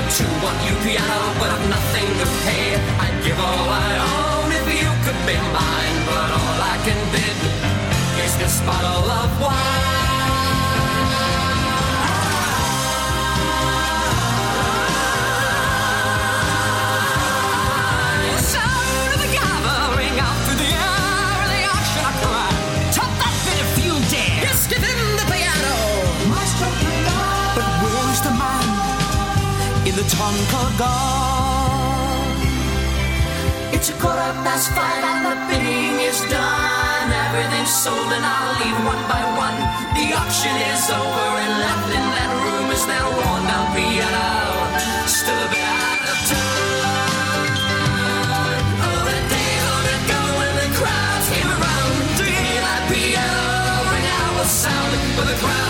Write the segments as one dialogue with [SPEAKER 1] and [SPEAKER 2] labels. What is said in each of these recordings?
[SPEAKER 1] I too want you piano, but I've nothing to pay. I'd give all I own if you could be mine, but all I can bid is this bottle of wine. It's a quarter past five and the bidding is done. Everything's sold and I'll leave one by one. The auction is over and left in that room is that worn piano. Still a bit out of tune. Oh, the it go the crowds around out sound. But the crowds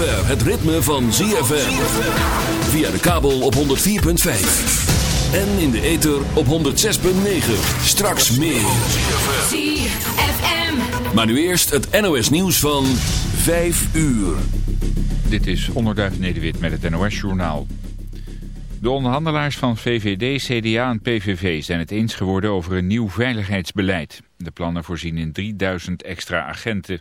[SPEAKER 2] zover het ritme van ZFM. Via de kabel op 104.5. En in de ether op 106.9. Straks meer.
[SPEAKER 3] ZFM.
[SPEAKER 2] Maar nu eerst het NOS nieuws van 5 uur.
[SPEAKER 4] Dit is Onderduif Nederwit met het NOS-journaal. De onderhandelaars van VVD, CDA en PVV zijn het eens geworden over een nieuw veiligheidsbeleid. De plannen voorzien in 3000 extra agenten.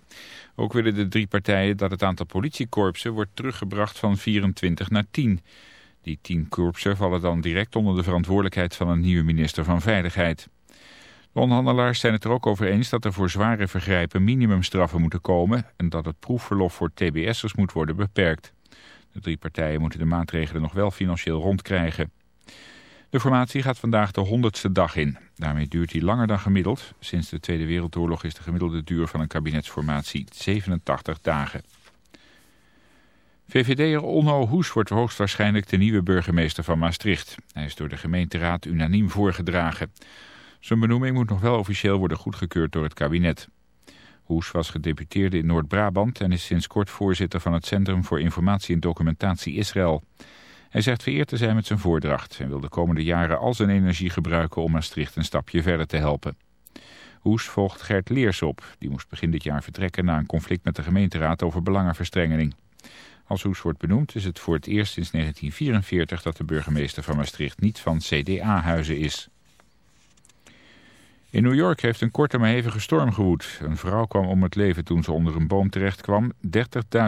[SPEAKER 4] Ook willen de drie partijen dat het aantal politiekorpsen wordt teruggebracht van 24 naar 10. Die 10 korpsen vallen dan direct onder de verantwoordelijkheid van een nieuwe minister van Veiligheid. De onderhandelaars zijn het er ook over eens dat er voor zware vergrijpen minimumstraffen moeten komen en dat het proefverlof voor tbs'ers moet worden beperkt. De drie partijen moeten de maatregelen nog wel financieel rondkrijgen. De formatie gaat vandaag de honderdste dag in. Daarmee duurt die langer dan gemiddeld. Sinds de Tweede Wereldoorlog is de gemiddelde duur van een kabinetsformatie 87 dagen. VVD'er Onno Hoes wordt hoogstwaarschijnlijk de nieuwe burgemeester van Maastricht. Hij is door de gemeenteraad unaniem voorgedragen. Zijn benoeming moet nog wel officieel worden goedgekeurd door het kabinet. Hoes was gedeputeerde in Noord-Brabant en is sinds kort voorzitter van het Centrum voor Informatie en Documentatie Israël. Hij zegt vereerd te zijn met zijn voordracht en wil de komende jaren al zijn energie gebruiken om Maastricht een stapje verder te helpen. Hoes volgt Gert Leers op. Die moest begin dit jaar vertrekken na een conflict met de gemeenteraad over belangenverstrengeling. Als Hoes wordt benoemd is het voor het eerst sinds 1944 dat de burgemeester van Maastricht niet van CDA-huizen is. In New York heeft een korte maar hevige storm gewoed. Een vrouw kwam om het leven toen ze onder een boom terecht kwam.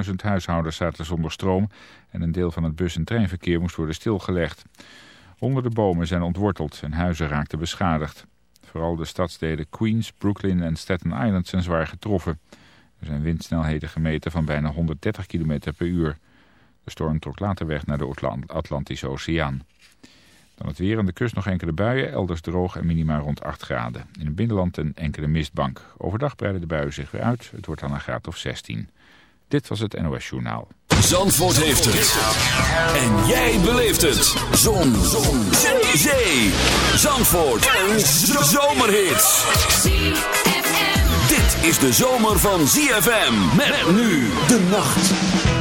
[SPEAKER 4] 30.000 huishoudens zaten zonder stroom en een deel van het bus- en treinverkeer moest worden stilgelegd. Honderden bomen zijn ontworteld en huizen raakten beschadigd. Vooral de stadsdelen Queens, Brooklyn en Staten Island zijn zwaar getroffen. Er zijn windsnelheden gemeten van bijna 130 km per uur. De storm trok later weg naar de Atlantische Oceaan. Dan het weer aan de kust nog enkele buien, elders droog en minima rond 8 graden. In het binnenland een enkele mistbank. Overdag breiden de buien zich weer uit. Het wordt dan een graad of 16. Dit was het NOS Journaal.
[SPEAKER 2] Zandvoort heeft het. En jij beleeft het. Zon. Zon. Zee. Zandvoort. Een zomerhit. Dit is de zomer van ZFM. Met nu de nacht.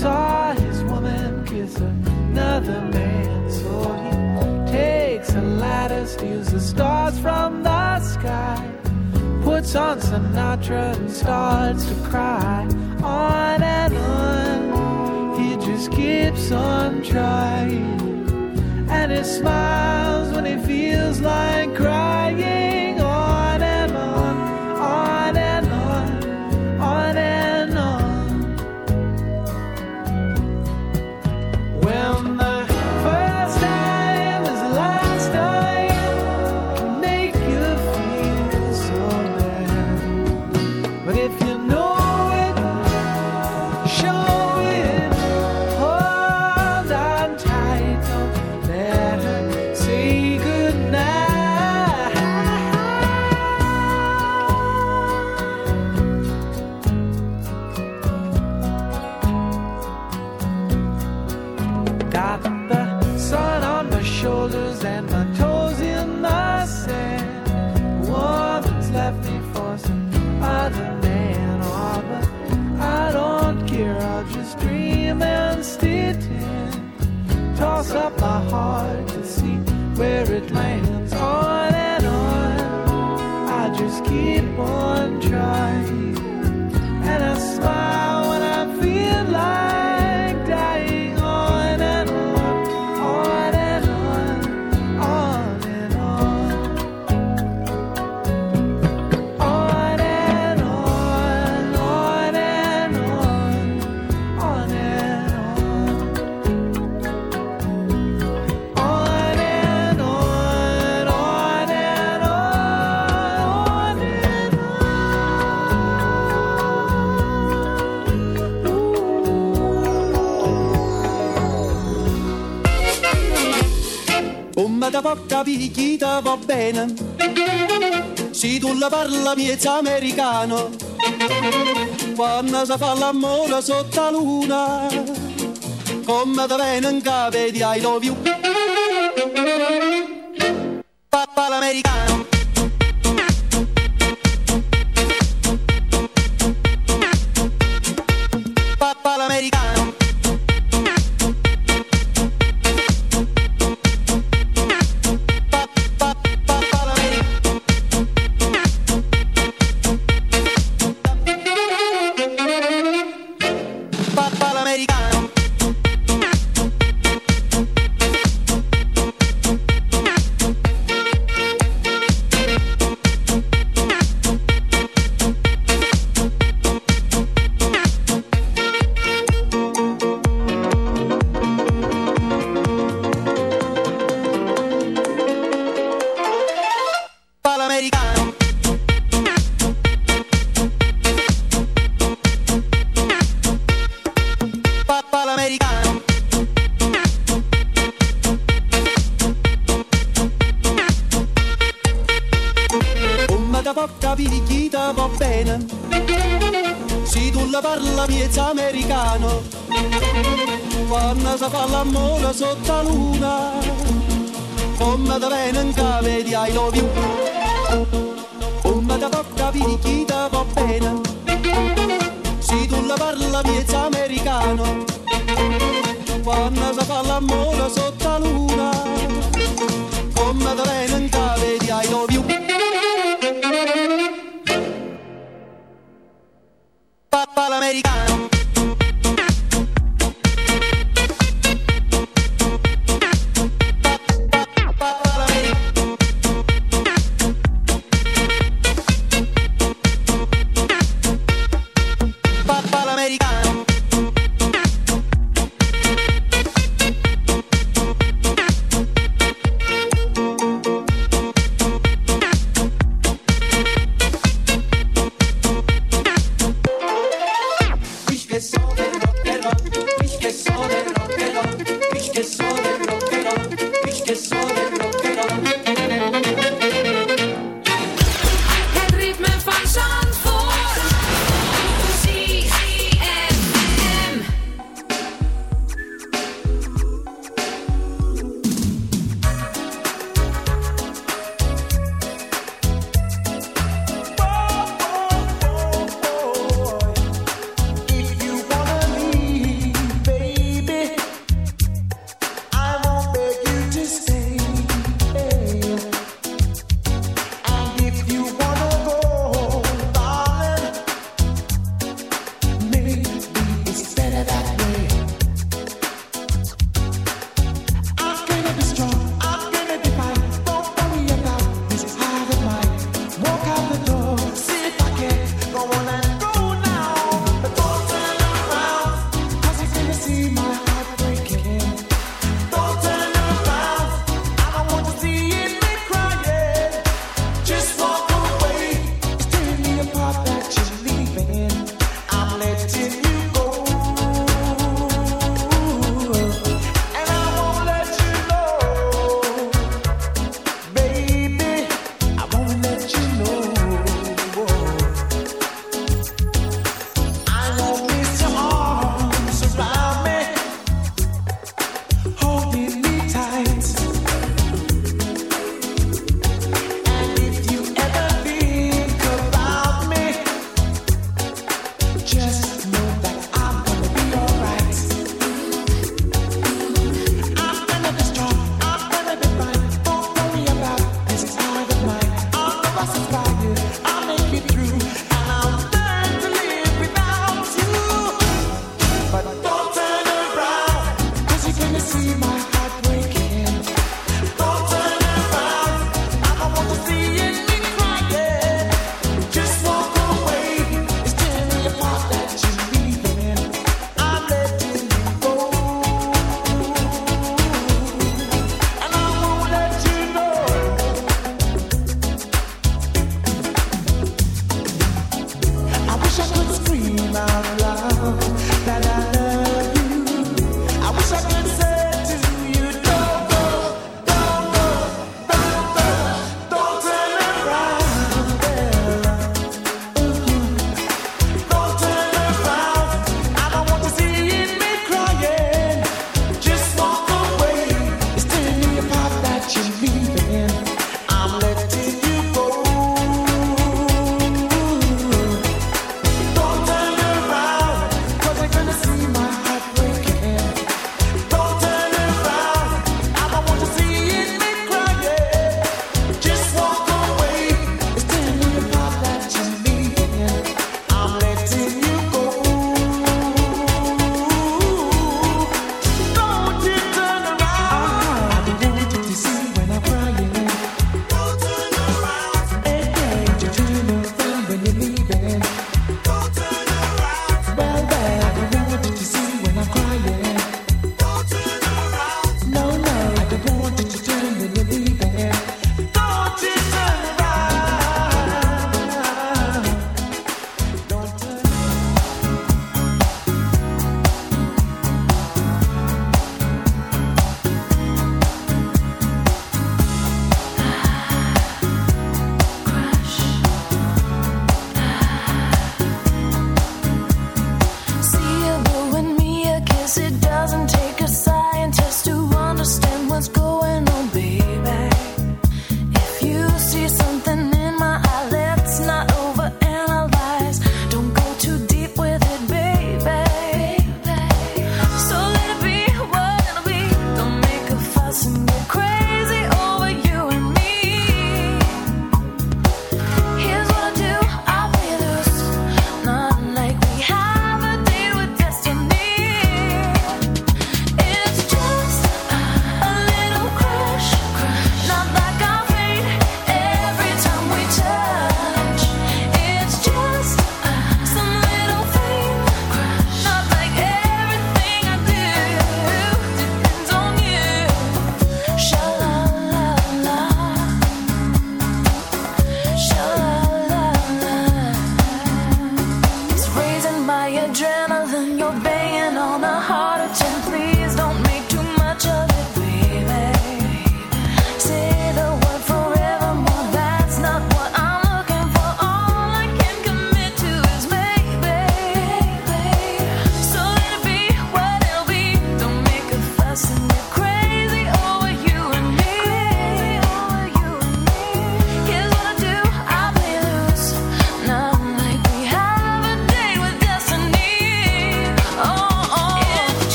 [SPEAKER 5] saw his woman kiss another man. So he takes a ladder, steals the stars from the sky, puts on Sinatra and starts to cry. On and on, he just keeps on trying. And he smiles when he feels like crying. it
[SPEAKER 6] lane. parla da porta picchita va bene. Se tu la parla miezza americano, quando si fa l'amore sotto la luna, come da venen vedi ai I un you.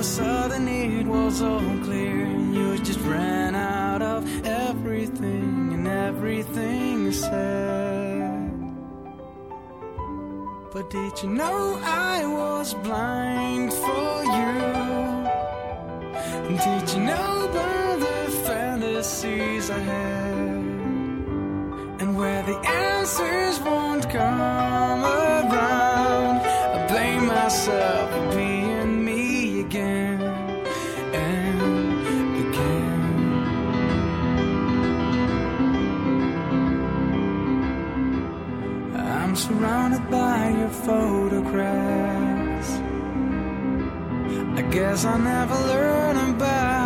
[SPEAKER 7] a sudden need was all clear. You just ran out of everything and everything you said. But did you know I was blind for you? Did you know by the fantasies I had? And where the answers won't come. by your photographs. I guess I'll never learn about.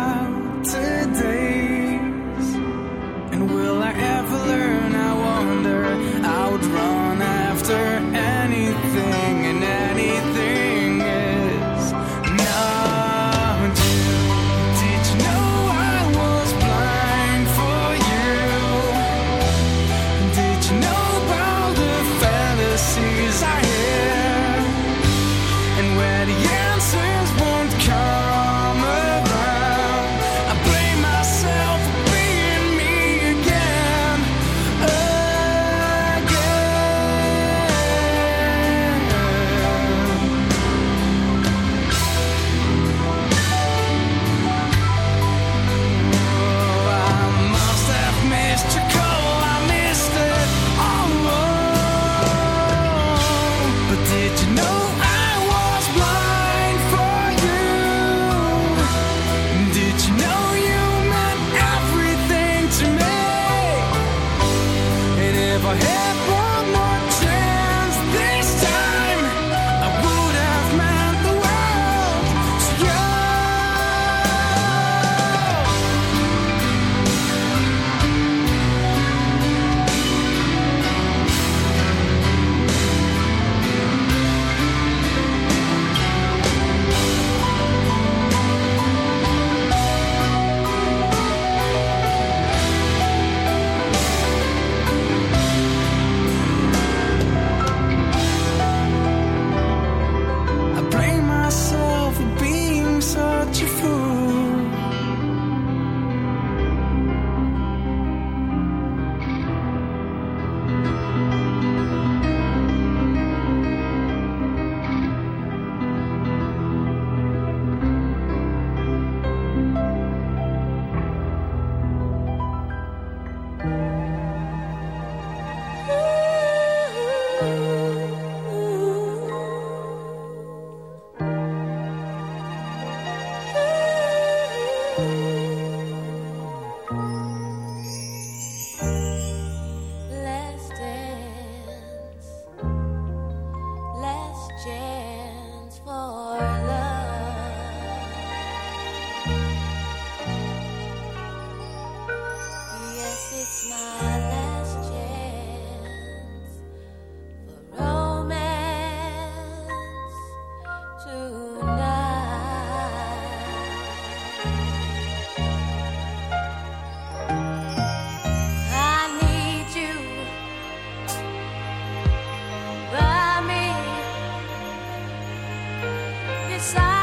[SPEAKER 8] outside.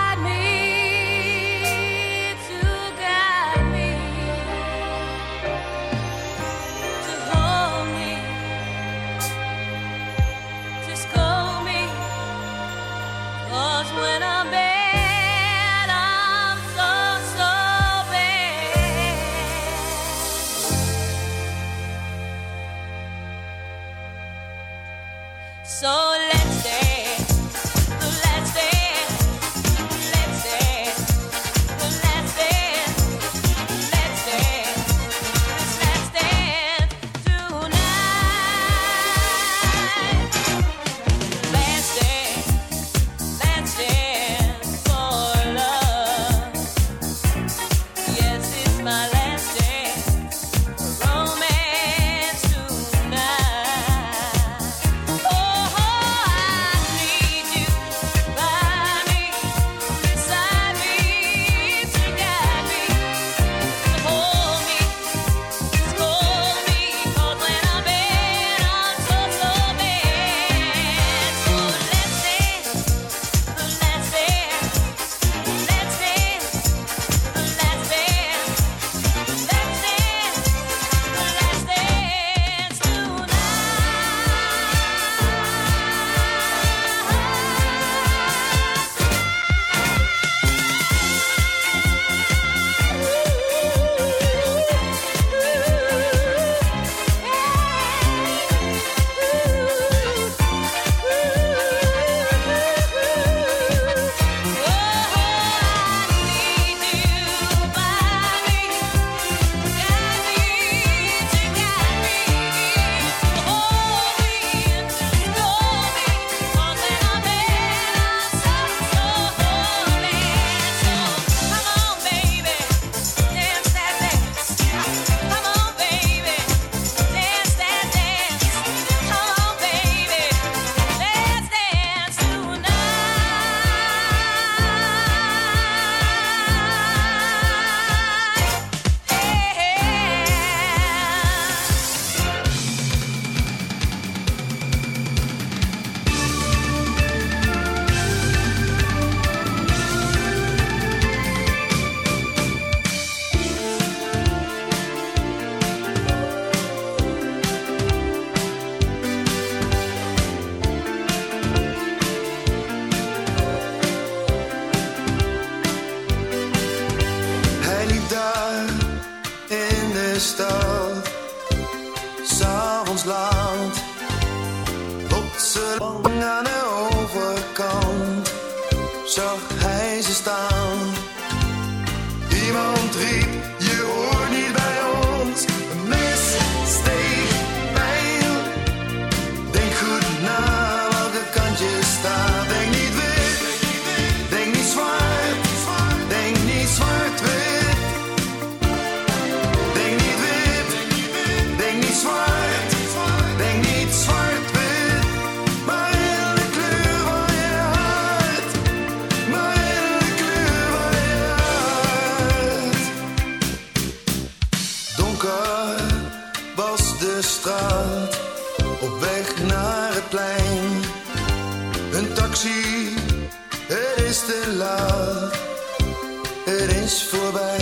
[SPEAKER 8] Het is te laat. Het is voorbij.